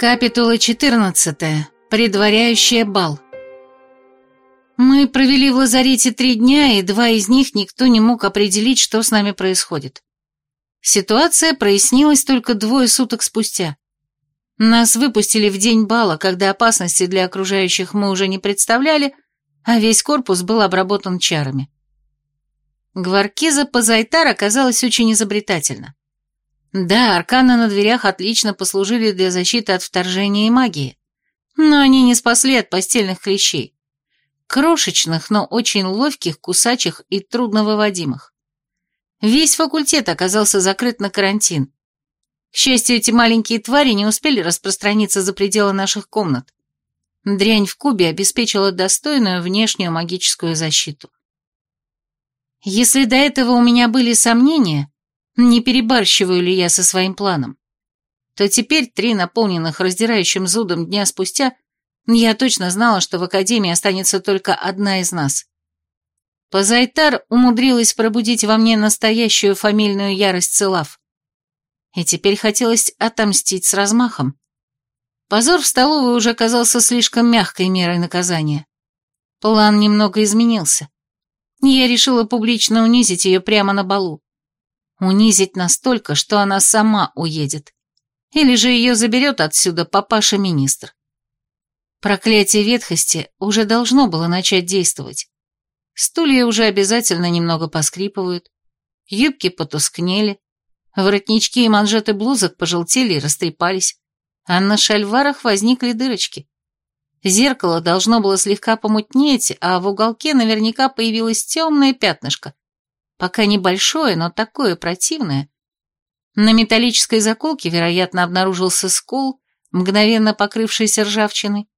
Капитула 14. Предваряющая бал. Мы провели в лазарете три дня, и два из них никто не мог определить, что с нами происходит. Ситуация прояснилась только двое суток спустя. Нас выпустили в день бала, когда опасности для окружающих мы уже не представляли, а весь корпус был обработан чарами. Гваркиза Пазайтар оказалась очень изобретательна. Да, арканы на дверях отлично послужили для защиты от вторжения и магии, но они не спасли от постельных клещей. Крошечных, но очень ловких, кусачих и трудновыводимых. Весь факультет оказался закрыт на карантин. К счастью, эти маленькие твари не успели распространиться за пределы наших комнат. Дрянь в кубе обеспечила достойную внешнюю магическую защиту. Если до этого у меня были сомнения, не перебарщиваю ли я со своим планом, то теперь, три наполненных раздирающим зудом дня спустя, я точно знала, что в Академии останется только одна из нас. Позайтар умудрилась пробудить во мне настоящую фамильную ярость Целав. И теперь хотелось отомстить с размахом. Позор в столовой уже казался слишком мягкой мерой наказания. План немного изменился. Я решила публично унизить ее прямо на балу. Унизить настолько, что она сама уедет. Или же ее заберет отсюда папаша-министр. Проклятие ветхости уже должно было начать действовать. Стулья уже обязательно немного поскрипывают, юбки потускнели, воротнички и манжеты блузок пожелтели и растрепались, а на шальварах возникли дырочки. Зеркало должно было слегка помутнеть, а в уголке наверняка появилось темное пятнышко, Пока небольшое, но такое противное. На металлической заколке, вероятно, обнаружился скол, мгновенно покрывшийся ржавчиной,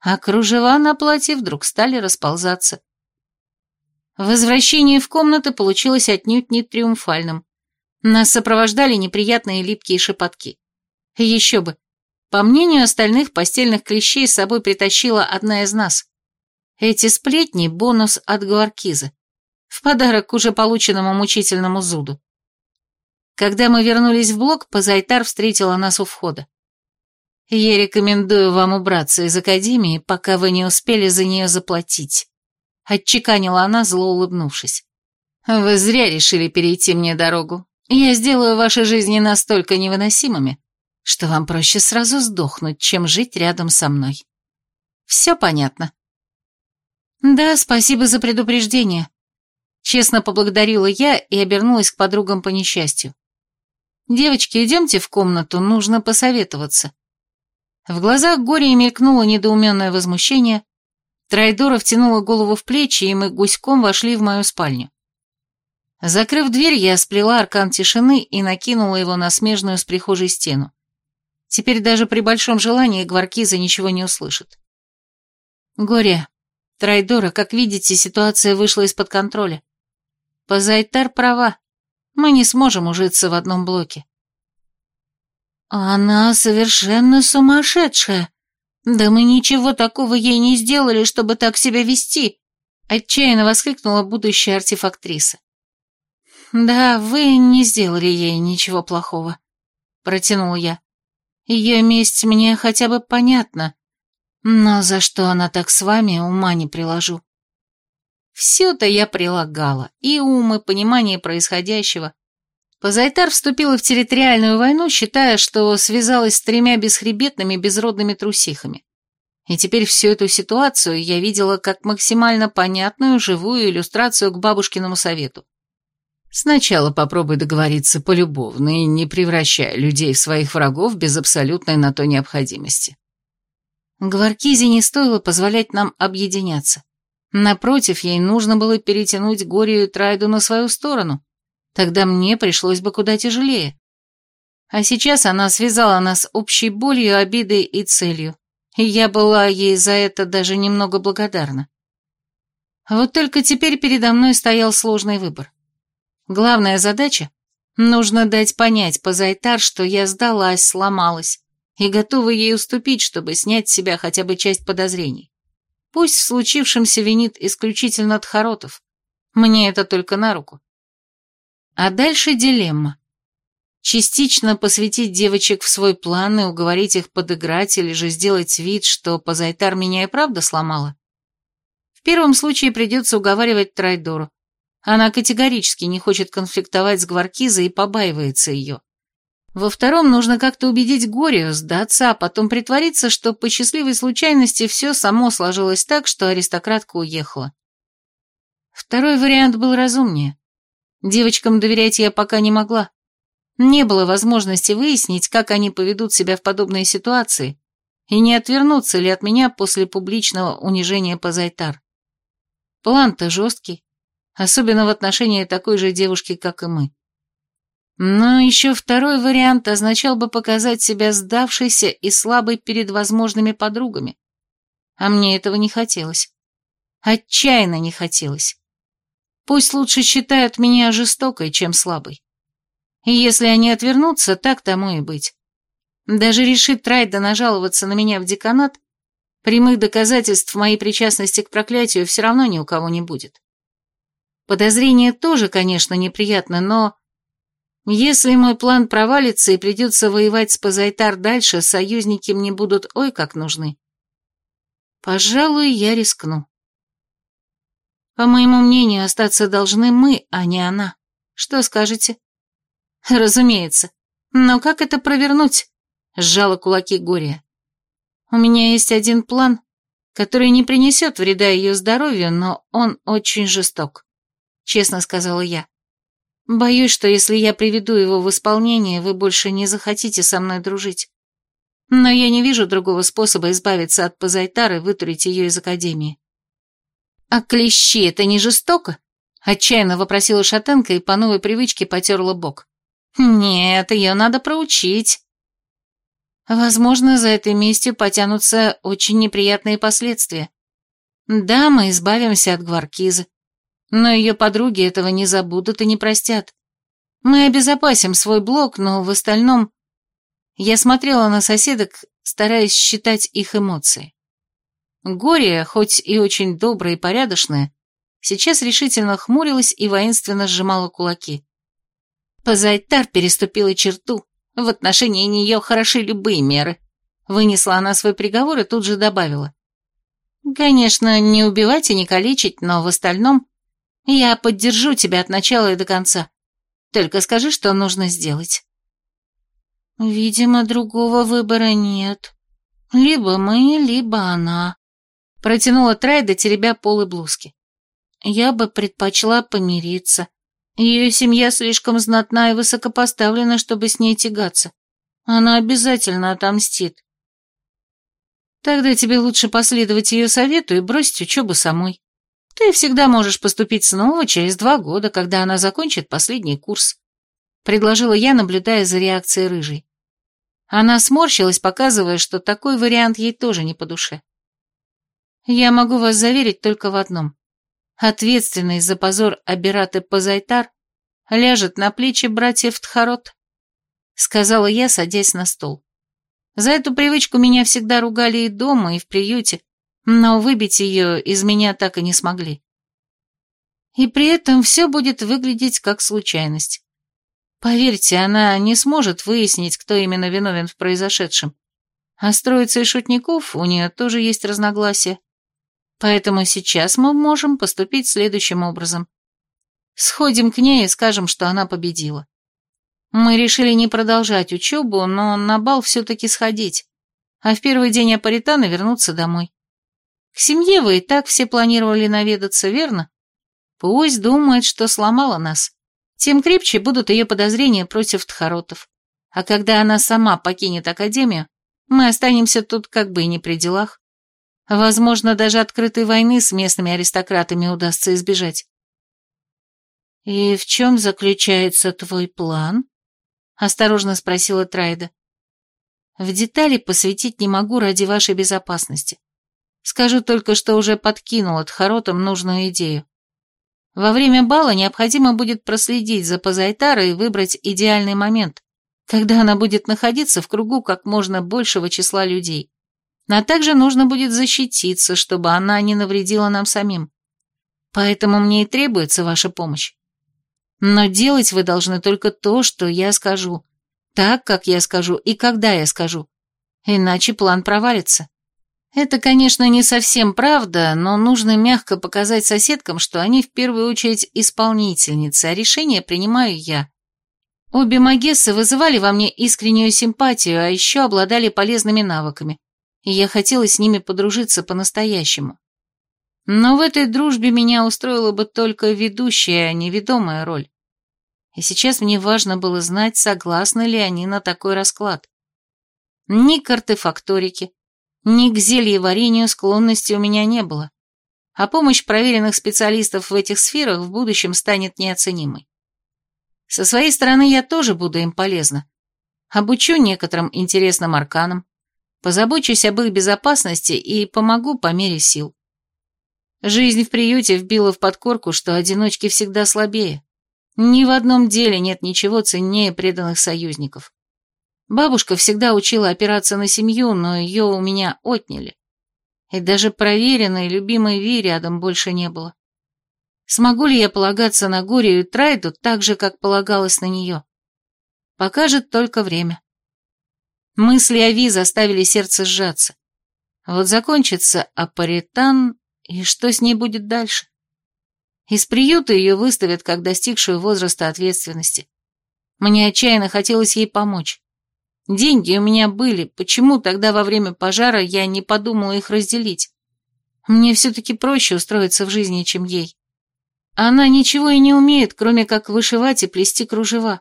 а кружева на платье вдруг стали расползаться. Возвращение в комнаты получилось отнюдь не триумфальным. Нас сопровождали неприятные липкие шепотки. Еще бы. По мнению остальных, постельных клещей с собой притащила одна из нас. Эти сплетни — бонус от Гуаркиза в подарок к уже полученному мучительному зуду. Когда мы вернулись в блок, Пазайтар встретила нас у входа. «Я рекомендую вам убраться из академии, пока вы не успели за нее заплатить», — отчеканила она, зло улыбнувшись. «Вы зря решили перейти мне дорогу. Я сделаю ваши жизни настолько невыносимыми, что вам проще сразу сдохнуть, чем жить рядом со мной. Все понятно?» «Да, спасибо за предупреждение», Честно поблагодарила я и обернулась к подругам по несчастью. «Девочки, идемте в комнату, нужно посоветоваться». В глазах Гории мелькнуло недоуменное возмущение. Трайдора втянула голову в плечи, и мы гуськом вошли в мою спальню. Закрыв дверь, я сплела аркан тишины и накинула его на смежную с прихожей стену. Теперь даже при большом желании Гваркиза ничего не услышит. Горе, Трайдора, как видите, ситуация вышла из-под контроля. Позайтар права. Мы не сможем ужиться в одном блоке. Она совершенно сумасшедшая. Да мы ничего такого ей не сделали, чтобы так себя вести. Отчаянно воскликнула будущая артефактриса. Да, вы не сделали ей ничего плохого. Протянула я. Ее месть мне хотя бы понятна. Но за что она так с вами, ума не приложу. Все-то я прилагала, и ум, и понимание происходящего. Позайтар вступила в территориальную войну, считая, что связалась с тремя бесхребетными безродными трусихами. И теперь всю эту ситуацию я видела как максимально понятную, живую иллюстрацию к бабушкиному совету. Сначала попробуй договориться полюбовно и не превращая людей в своих врагов без абсолютной на то необходимости. Гваркизе не стоило позволять нам объединяться. Напротив, ей нужно было перетянуть Горию и Трайду на свою сторону. Тогда мне пришлось бы куда тяжелее. А сейчас она связала нас общей болью, обидой и целью. И я была ей за это даже немного благодарна. Вот только теперь передо мной стоял сложный выбор. Главная задача — нужно дать понять Позайтар, что я сдалась, сломалась и готова ей уступить, чтобы снять с себя хотя бы часть подозрений. Пусть в случившемся винит исключительно Тхаротов. Мне это только на руку. А дальше дилемма. Частично посвятить девочек в свой план и уговорить их подыграть или же сделать вид, что Позайтар меня и правда сломала? В первом случае придется уговаривать Трайдору. Она категорически не хочет конфликтовать с Гваркизой и побаивается ее. Во втором нужно как-то убедить Горию сдаться, а потом притвориться, что по счастливой случайности все само сложилось так, что аристократка уехала. Второй вариант был разумнее. Девочкам доверять я пока не могла. Не было возможности выяснить, как они поведут себя в подобной ситуации, и не отвернутся ли от меня после публичного унижения Пазайтар. План-то жесткий, особенно в отношении такой же девушки, как и мы. Но еще второй вариант означал бы показать себя сдавшейся и слабой перед возможными подругами. А мне этого не хотелось. Отчаянно не хотелось. Пусть лучше считают меня жестокой, чем слабой. И если они отвернутся, так тому и быть. Даже решит Трайда нажаловаться на меня в деканат, прямых доказательств моей причастности к проклятию все равно ни у кого не будет. Подозрение тоже, конечно, неприятно, но... Если мой план провалится и придется воевать с Пазайтар дальше, союзники мне будут ой как нужны. Пожалуй, я рискну. По моему мнению, остаться должны мы, а не она. Что скажете? Разумеется. Но как это провернуть? Сжала кулаки Гория. У меня есть один план, который не принесет вреда ее здоровью, но он очень жесток. Честно сказала я. Боюсь, что если я приведу его в исполнение, вы больше не захотите со мной дружить. Но я не вижу другого способа избавиться от Пазайтары и вытурить ее из Академии. А клещи — это не жестоко? Отчаянно вопросила шатенка и по новой привычке потерла бок. Нет, ее надо проучить. Возможно, за этой местью потянутся очень неприятные последствия. Да, мы избавимся от Гваркизы, но ее подруги этого не забудут и не простят. Мы обезопасим свой блок, но в остальном... Я смотрела на соседок, стараясь считать их эмоции. Горе, хоть и очень добрая и порядочная, сейчас решительно хмурилась и воинственно сжимала кулаки. Позайтар переступила черту. В отношении нее хороши любые меры. Вынесла она свой приговор и тут же добавила. Конечно, не убивать и не калечить, но в остальном я поддержу тебя от начала и до конца. Только скажи, что нужно сделать. Видимо, другого выбора нет. Либо мы, либо она. Протянула Трайда, теребя полы блузки. Я бы предпочла помириться. Ее семья слишком знатна и высокопоставлена, чтобы с ней тягаться. Она обязательно отомстит. Тогда тебе лучше последовать ее совету и бросить учебу самой. Ты всегда можешь поступить снова через два года, когда она закончит последний курс. Предложила я, наблюдая за реакцией рыжей. Она сморщилась, показывая, что такой вариант ей тоже не по душе. Я могу вас заверить только в одном. Ответственный за позор Абираты Пазайтар ляжет на плечи братьев Тхарот, сказала я, садясь на стол. За эту привычку меня всегда ругали и дома, и в приюте, но выбить ее из меня так и не смогли. И при этом все будет выглядеть как случайность. Поверьте, она не сможет выяснить, кто именно виновен в произошедшем. А строиться и шутников у нее тоже есть разногласия. Поэтому сейчас мы можем поступить следующим образом. Сходим к ней и скажем, что она победила. Мы решили не продолжать учебу, но на бал все-таки сходить, а в первый день Апаритана вернуться домой. К семье вы и так все планировали наведаться, верно? Пусть думает, что сломала нас. Тем крепче будут ее подозрения против Тхаротов. А когда она сама покинет Академию, мы останемся тут как бы и не при делах. Возможно, даже открытой войны с местными аристократами удастся избежать. «И в чем заключается твой план?» — осторожно спросила Трайда. «В детали посвятить не могу ради вашей безопасности. Скажу только, что уже подкинула Тхаротам нужную идею. Во время бала необходимо будет проследить за Пазайтарой и выбрать идеальный момент, когда она будет находиться в кругу как можно большего числа людей. А также нужно будет защититься, чтобы она не навредила нам самим. Поэтому мне и требуется ваша помощь. Но делать вы должны только то, что я скажу, Так, как я скажу и когда я скажу. Иначе план провалится. Это, конечно, не совсем правда, но нужно мягко показать соседкам, что они в первую очередь исполнительницы, а решение принимаю я. Обе Магессы вызывали во мне искреннюю симпатию, а еще обладали полезными навыками, и я хотела с ними подружиться по-настоящему. Но в этой дружбе меня устроила бы только ведущая, а не ведомая роль. И сейчас мне важно было знать, согласны ли они на такой расклад. Ни к артефакторике, ни к зельеварению склонности у меня не было, а помощь проверенных специалистов в этих сферах в будущем станет неоценимой. Со своей стороны я тоже буду им полезна. Обучу некоторым интересным арканам, позабочусь об их безопасности и помогу по мере сил. Жизнь в приюте вбила в подкорку, что одиночки всегда слабее. Ни в одном деле нет ничего ценнее преданных союзников. Бабушка всегда учила опираться на семью, но ее у меня отняли. И даже проверенной, любимой Ви рядом больше не было. Смогу ли я полагаться на Горию и Трайду так же, как полагалась на нее? Покажет только время. Мысли о Ви заставили сердце сжаться. Вот закончится апаритан, и что с ней будет дальше? Из приюта ее выставят как достигшую возраста ответственности. Мне отчаянно хотелось ей помочь. Деньги у меня были, почему тогда во время пожара я не подумала их разделить? Мне все-таки проще устроиться в жизни, чем ей. Она ничего и не умеет, кроме как вышивать и плести кружева.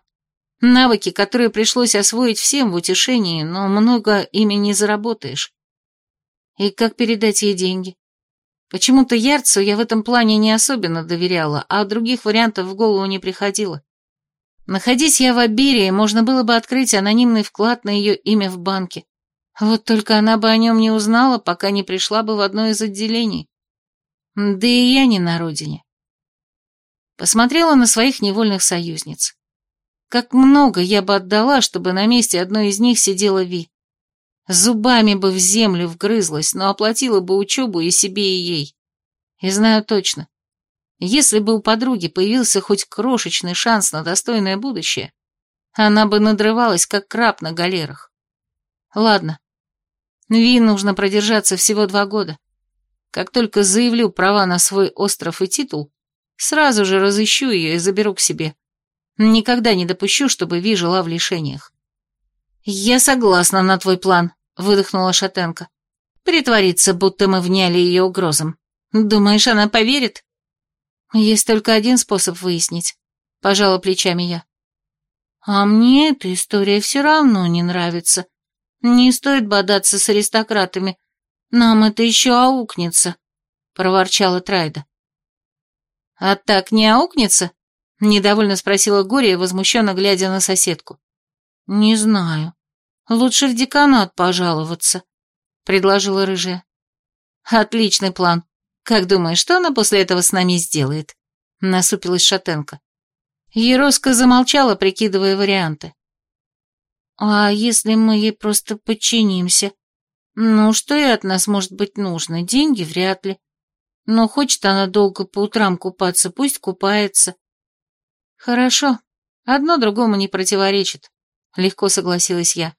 Навыки, которые пришлось освоить всем в утешении, но много ими не заработаешь. И как передать ей деньги? Почему-то Ярцу я в этом плане не особенно доверяла, а других вариантов в голову не приходило. Находясь я в Аберии, можно было бы открыть анонимный вклад на ее имя в банке. Вот только она бы о нем не узнала, пока не пришла бы в одно из отделений. Да и я не на родине. Посмотрела на своих невольных союзниц. Как много я бы отдала, чтобы на месте одной из них сидела Ви. Зубами бы в землю вгрызлась, но оплатила бы учебу и себе, и ей. И знаю точно, если бы у подруги появился хоть крошечный шанс на достойное будущее, она бы надрывалась, как краб на галерах. Ладно, Ви нужно продержаться всего два года. Как только заявлю права на свой остров и титул, Сразу же разыщу ее и заберу к себе. Никогда не допущу, чтобы Ви жила в лишениях. «Я согласна на твой план», — выдохнула Шатенко. «Притвориться, будто мы вняли ее угрозам. Думаешь, она поверит?» «Есть только один способ выяснить», — пожала плечами я. «А мне эта история все равно не нравится. Не стоит бодаться с аристократами. Нам это еще аукнется», — проворчала Трайда. «А так не аукнется?» — недовольно спросила Гория, возмущенно глядя на соседку. «Не знаю. Лучше в деканат пожаловаться», — предложила рыжая. «Отличный план. Как думаешь, что она после этого с нами сделает?» — насупилась Шатенко. Ероска замолчала, прикидывая варианты. «А если мы ей просто подчинимся? Ну, что и от нас может быть нужно? Деньги вряд ли. Но хочет она долго по утрам купаться, пусть купается. Хорошо, одно другому не противоречит, легко согласилась я.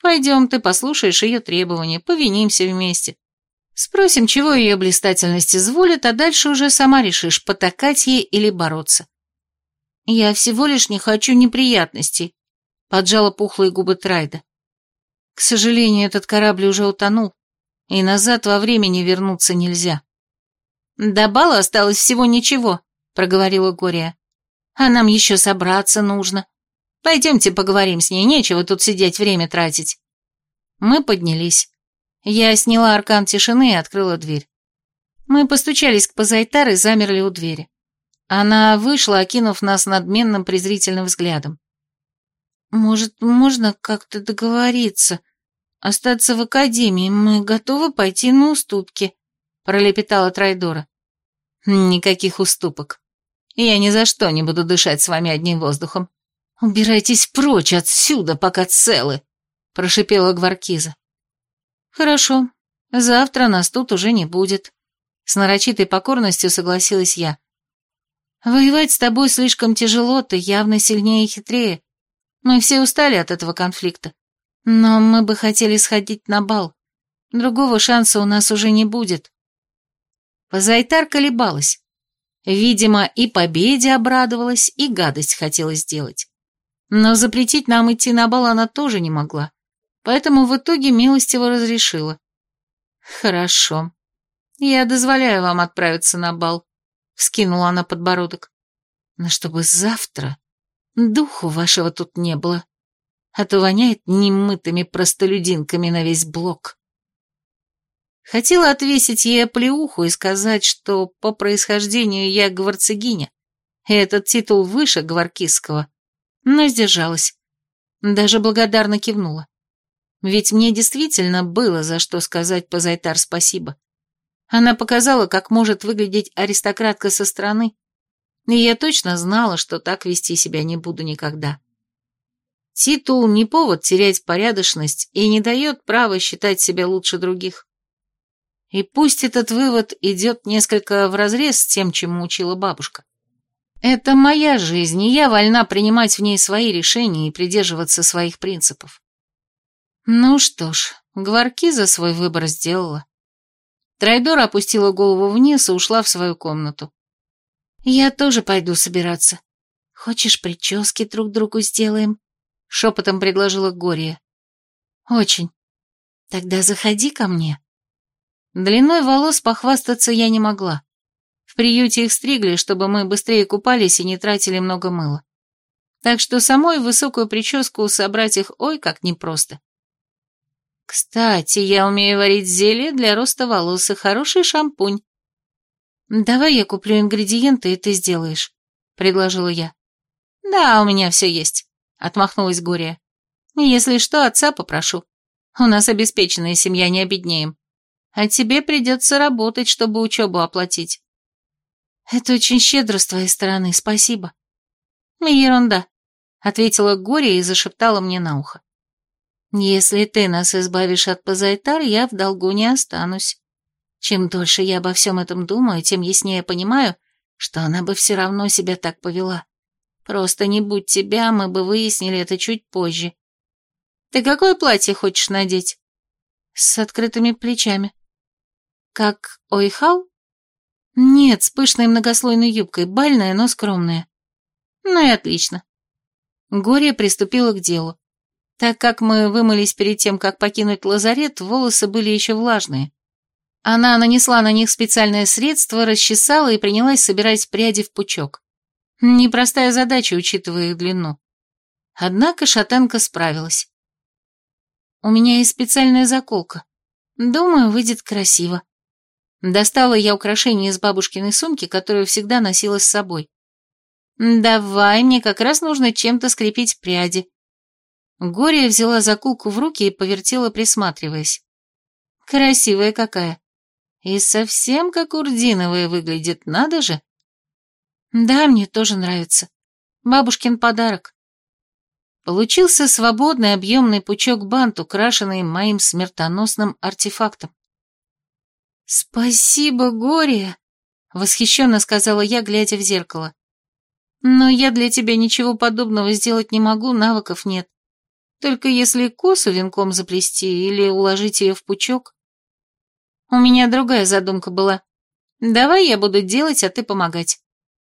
Пойдем, ты послушаешь ее требования, повинимся вместе. Спросим, чего ее блистательность изволит, а дальше уже сама решишь, потакать ей или бороться. Я всего лишь не хочу неприятностей, поджала пухлые губы Трайда. К сожалению, этот корабль уже утонул, и назад во времени вернуться нельзя. «До бала осталось всего ничего», — проговорила Гория. «А нам еще собраться нужно. Пойдемте поговорим с ней, нечего тут сидеть, время тратить». Мы поднялись. Я сняла аркан тишины и открыла дверь. Мы постучались к Пазайтар и замерли у двери. Она вышла, окинув нас надменным презрительным взглядом. «Может, можно как-то договориться? Остаться в академии? Мы готовы пойти на уступки», пролепетала Трайдора. «Никаких уступок. Я ни за что не буду дышать с вами одним воздухом. Убирайтесь прочь отсюда, пока целы», — прошипела Гваркиза. «Хорошо. Завтра нас тут уже не будет», — с нарочитой покорностью согласилась я. «Воевать с тобой слишком тяжело, ты явно сильнее и хитрее. Мы все устали от этого конфликта. Но мы бы хотели сходить на бал. Другого шанса у нас уже не будет. Позайтар колебалась. Видимо, и победе обрадовалась, и гадость хотела сделать. Но запретить нам идти на бал она тоже не могла, поэтому в итоге милостиво разрешила. «Хорошо. Я дозволяю вам отправиться на бал», — вскинула она подбородок. «Но чтобы завтра духу вашего тут не было, а то воняет немытыми простолюдинками на весь блок». Хотела отвесить ей оплеуху и сказать, что по происхождению я гварцегиня, и этот титул выше гваркисского, но сдержалась. Даже благодарно кивнула. Ведь мне действительно было за что сказать Позайтар спасибо. Она показала, как может выглядеть аристократка со стороны, и я точно знала, что так вести себя не буду никогда. Титул не повод терять порядочность и не дает права считать себя лучше других. И пусть этот вывод идет несколько вразрез с тем, чему учила бабушка. Это моя жизнь, и я вольна принимать в ней свои решения и придерживаться своих принципов. Ну что ж, Гварки за свой выбор сделала. Трайдор опустила голову вниз и ушла в свою комнату. Я тоже пойду собираться. Хочешь, прически друг другу сделаем? Шепотом предложила Гория. Очень. Тогда заходи ко мне. Длиной волос похвастаться я не могла. В приюте их стригли, чтобы мы быстрее купались и не тратили много мыла. Так что самой высокую прическу собрать их ой как непросто. Кстати, я умею варить зелье для роста волос и хороший шампунь. Давай я куплю ингредиенты, и ты сделаешь, предложила я. Да, у меня все есть, отмахнулась Гория. Если что, отца попрошу. У нас обеспеченная семья, не обеднеем а тебе придется работать, чтобы учебу оплатить. Это очень щедро с твоей стороны, спасибо. Ерунда, ответила Горе и зашептала мне на ухо. Если ты нас избавишь от Пазайтар, я в долгу не останусь. Чем дольше я обо всем этом думаю, тем яснее понимаю, что она бы все равно себя так повела. Просто не будь тебя, мы бы выяснили это чуть позже. Ты какое платье хочешь надеть? С открытыми плечами. Как Ойхал? Нет, с пышной многослойной юбкой, бальная, но скромная. Ну и отлично. Горе приступила к делу. Так как мы вымылись перед тем, как покинуть лазарет, волосы были еще влажные. Она нанесла на них специальное средство, расчесала и принялась собирать пряди в пучок. Непростая задача, учитывая их длину. Однако шатенка справилась. У меня есть специальная заколка. Думаю, выйдет красиво. Достала я украшение из бабушкиной сумки, которую всегда носила с собой. «Давай, мне как раз нужно чем-то скрепить пряди». Гория взяла закулку в руки и повертела, присматриваясь. «Красивая какая. И совсем как урдиновая выглядит, надо же». «Да, мне тоже нравится. Бабушкин подарок». Получился свободный объемный пучок бант, украшенный моим смертоносным артефактом. «Спасибо, Горе!» — восхищенно сказала я, глядя в зеркало. «Но я для тебя ничего подобного сделать не могу, навыков нет. Только если косу венком заплести или уложить ее в пучок. У меня другая задумка была. Давай я буду делать, а ты помогать.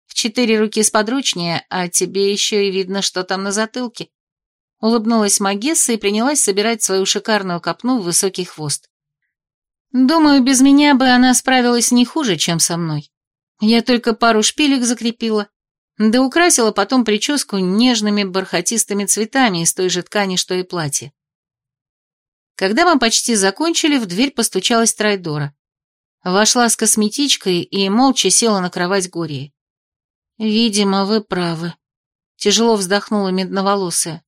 В четыре руки сподручнее, а тебе еще и видно, что там на затылке». Улыбнулась Магесса и принялась собирать свою шикарную копну в высокий хвост. Думаю, без меня бы она справилась не хуже, чем со мной. Я только пару шпилек закрепила, да украсила потом прическу нежными бархатистыми цветами из той же ткани, что и платье. Когда мы почти закончили, в дверь постучалась Трайдора. Вошла с косметичкой и молча села на кровать Гории. «Видимо, вы правы», — тяжело вздохнула медноволосая.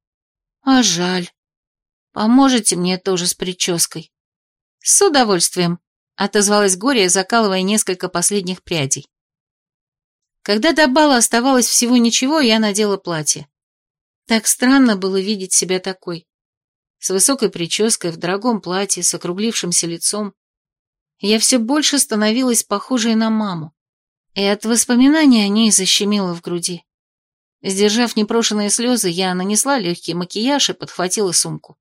«А жаль. Поможете мне тоже с прической?» «С удовольствием», — отозвалась Гория, закалывая несколько последних прядей. Когда до бала оставалось всего ничего, я надела платье. Так странно было видеть себя такой. С высокой прической, в дорогом платье, с округлившимся лицом. Я все больше становилась похожей на маму, и от воспоминаний о ней защемило в груди. Сдержав непрошенные слезы, я нанесла легкий макияж и подхватила сумку.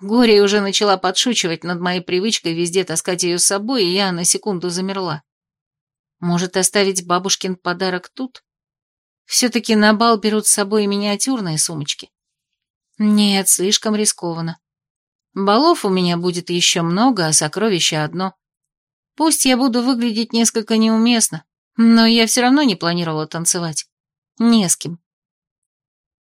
Горе уже начала подшучивать над моей привычкой везде таскать ее с собой, и я на секунду замерла. Может, оставить бабушкин подарок тут? Все-таки на бал берут с собой миниатюрные сумочки. Нет, слишком рискованно. Балов у меня будет еще много, а сокровище одно. Пусть я буду выглядеть несколько неуместно, но я все равно не планировала танцевать. Не с кем.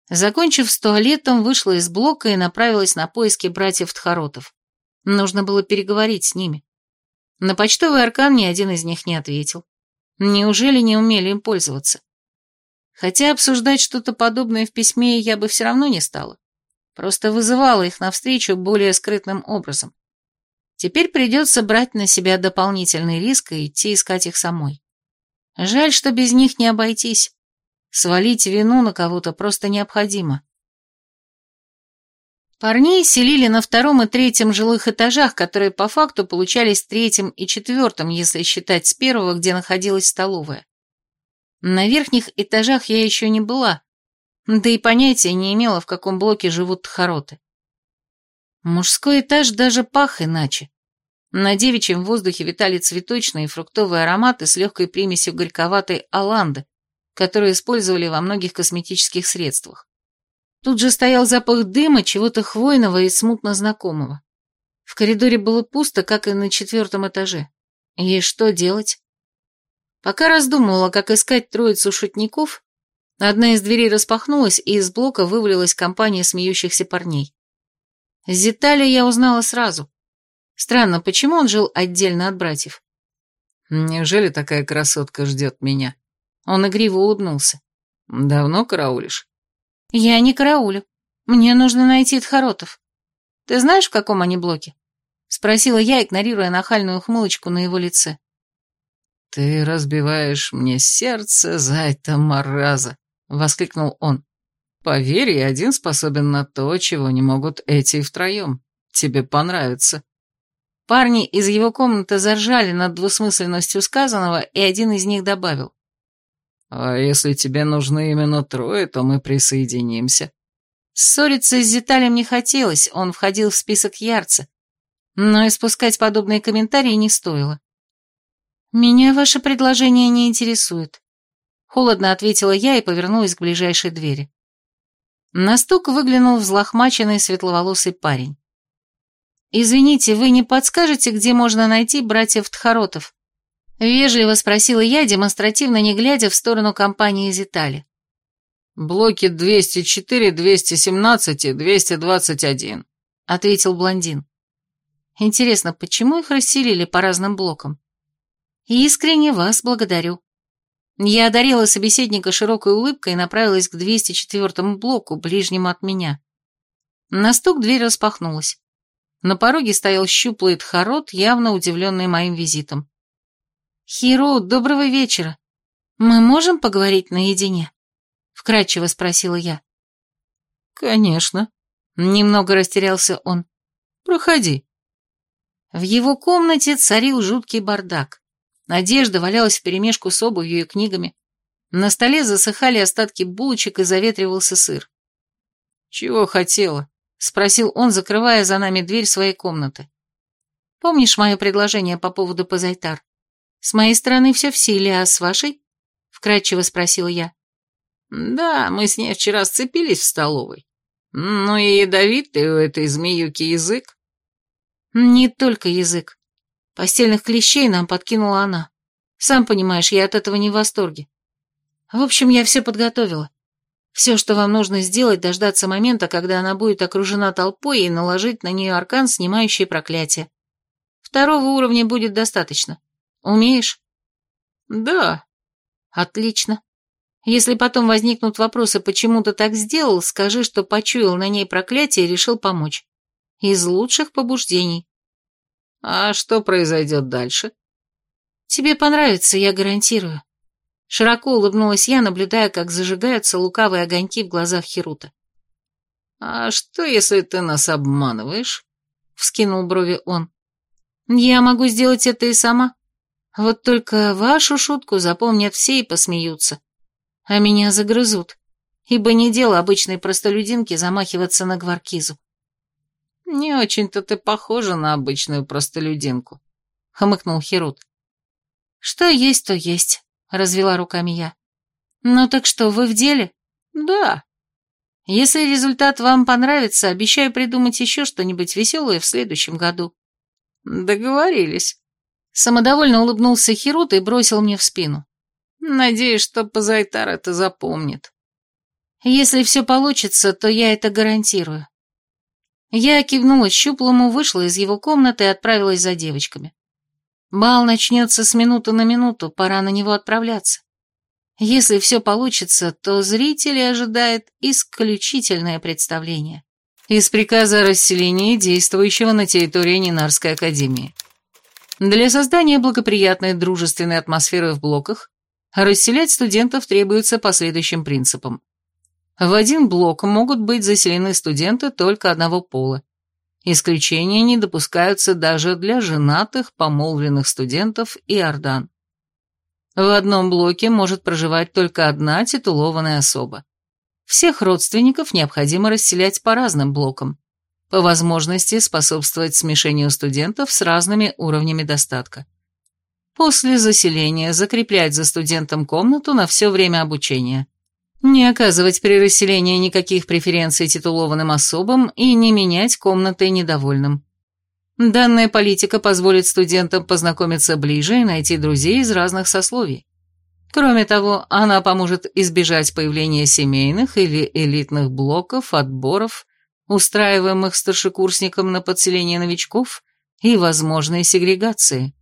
Закончив с туалетом, вышла из блока и направилась на поиски братьев Тхаротов. Нужно было переговорить с ними. На почтовый аркан ни один из них не ответил. Неужели не умели им пользоваться? Хотя обсуждать что-то подобное в письме я бы все равно не стала. Просто вызывала их навстречу более скрытным образом. Теперь придется брать на себя дополнительный риск и идти искать их самой. Жаль, что без них не обойтись. Свалить вину на кого-то просто необходимо. Парней селили на втором и третьем жилых этажах, которые по факту получались третьим и четвертым, если считать с первого, где находилась столовая. На верхних этажах я еще не была, да и понятия не имела, в каком блоке живут тхороты. Мужской этаж даже пах иначе. На девичьем воздухе витали цветочные и фруктовые ароматы с легкой примесью горьковатой аланды, которые использовали во многих косметических средствах. Тут же стоял запах дыма, чего-то хвойного и смутно знакомого. В коридоре было пусто, как и на четвертом этаже. И что делать? Пока раздумывала, как искать троицу шутников, одна из дверей распахнулась, и из блока вывалилась компания смеющихся парней. Зиталя я узнала сразу. Странно, почему он жил отдельно от братьев? Неужели такая красотка ждет меня? Он игриво улыбнулся. «Давно караулишь?» «Я не караулю. Мне нужно найти Тхаротов. Ты знаешь, в каком они блоке?» Спросила я, игнорируя нахальную ухмылочку на его лице. «Ты разбиваешь мне сердце за это мараза!» — воскликнул он. «Поверь, я один способен на то, чего не могут эти втроем. Тебе понравится». Парни из его комнаты заржали над двусмысленностью сказанного, и один из них добавил. «А если тебе нужны именно трое, то мы присоединимся». Ссориться с Зиталем не хотелось, он входил в список Ярца. Но испускать подобные комментарии не стоило. «Меня ваше предложение не интересует», — холодно ответила я и повернулась к ближайшей двери. На стук выглянул взлохмаченный светловолосый парень. «Извините, вы не подскажете, где можно найти братьев Тхаротов?» Вежливо спросила я, демонстративно не глядя в сторону компании Зитали. «Блоки 204, 217 и 221», — ответил блондин. «Интересно, почему их расселили по разным блокам?» «Искренне вас благодарю». Я одарила собеседника широкой улыбкой и направилась к 204 блоку, ближнему от меня. На стук дверь распахнулась. На пороге стоял щуплый Тхарот, явно удивленный моим визитом. «Хиру, доброго вечера. Мы можем поговорить наедине?» — вкратчиво спросила я. «Конечно», — немного растерялся он. «Проходи». В его комнате царил жуткий бардак. Одежда валялась вперемешку с обувью и книгами. На столе засыхали остатки булочек и заветривался сыр. «Чего хотела?» — спросил он, закрывая за нами дверь своей комнаты. «Помнишь мое предложение по поводу Пазайтар? «С моей стороны все в силе, а с вашей?» — вкратчиво спросила я. «Да, мы с ней вчера сцепились в столовой. Ну и ядовитый у этой змеюки язык». «Не только язык. Постельных клещей нам подкинула она. Сам понимаешь, я от этого не в восторге. В общем, я все подготовила. Все, что вам нужно сделать, дождаться момента, когда она будет окружена толпой и наложить на нее аркан, снимающий проклятие. Второго уровня будет достаточно. Умеешь? Да. Отлично. Если потом возникнут вопросы, почему ты так сделал, скажи, что почуял на ней проклятие и решил помочь. Из лучших побуждений. А что произойдет дальше? Тебе понравится, я гарантирую. Широко улыбнулась я, наблюдая, как зажигаются лукавые огоньки в глазах Хирута. «А что, если ты нас обманываешь?» — вскинул брови он. «Я могу сделать это и сама. Вот только вашу шутку запомнят все и посмеются. А меня загрызут. ибо не дело обычной простолюдинки замахиваться на гваркизу. «Не очень-то ты похожа на обычную простолюдинку», — хмыкнул Херут. «Что есть, то есть», — развела руками я. «Ну так что, вы в деле?» «Да». «Если результат вам понравится, обещаю придумать еще что-нибудь веселое в следующем году». «Договорились». Самодовольно улыбнулся Херут и бросил мне в спину. «Надеюсь, что Пазайтар это запомнит». «Если все получится, то я это гарантирую». Я кивнула щуплому, вышла из его комнаты и отправилась за девочками. Бал начнется с минуты на минуту, пора на него отправляться. Если все получится, то зрителей ожидает исключительное представление. Из приказа о расселении, действующего на территории Нинарской академии. Для создания благоприятной дружественной атмосферы в блоках расселять студентов требуется по следующим принципам. В один блок могут быть заселены студенты только одного пола. Исключения не допускаются даже для женатых, помолвленных студентов и ордан. В одном блоке может проживать только одна титулованная особа. Всех родственников необходимо расселять по разным блокам, по возможности способствовать смешению студентов с разными уровнями достатка. После заселения закреплять за студентом комнату на все время обучения – не оказывать при расселении никаких преференций титулованным особам и не менять комнаты недовольным. Данная политика позволит студентам познакомиться ближе и найти друзей из разных сословий. Кроме того, она поможет избежать появления семейных или элитных блоков, отборов, устраиваемых старшекурсникам на подселение новичков и возможной сегрегации.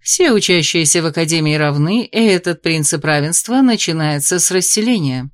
Все учащиеся в Академии равны, и этот принцип равенства начинается с расселения.